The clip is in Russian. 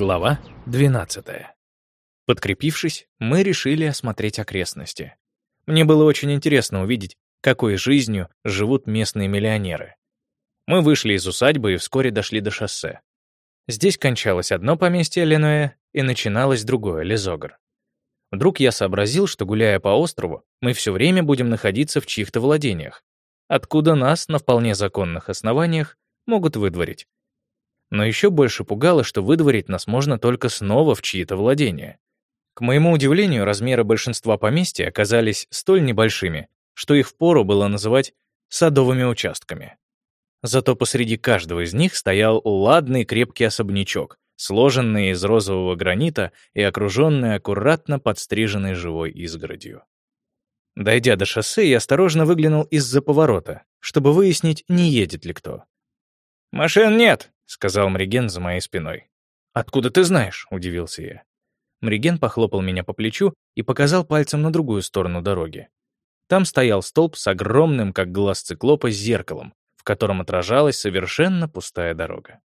Глава 12. Подкрепившись, мы решили осмотреть окрестности. Мне было очень интересно увидеть, какой жизнью живут местные миллионеры. Мы вышли из усадьбы и вскоре дошли до шоссе. Здесь кончалось одно поместье Ленуэ и начиналось другое, Лизогр. Вдруг я сообразил, что, гуляя по острову, мы все время будем находиться в чьих-то владениях, откуда нас на вполне законных основаниях могут выдворить. Но еще больше пугало, что выдворить нас можно только снова в чьи-то владения. К моему удивлению, размеры большинства поместья оказались столь небольшими, что их впору было называть садовыми участками. Зато посреди каждого из них стоял ладный крепкий особнячок, сложенный из розового гранита и окруженный аккуратно подстриженной живой изгородью. Дойдя до шоссе, я осторожно выглянул из-за поворота, чтобы выяснить, не едет ли кто. «Машин нет», — сказал Мриген за моей спиной. «Откуда ты знаешь?» — удивился я. Мриген похлопал меня по плечу и показал пальцем на другую сторону дороги. Там стоял столб с огромным, как глаз циклопа, зеркалом, в котором отражалась совершенно пустая дорога.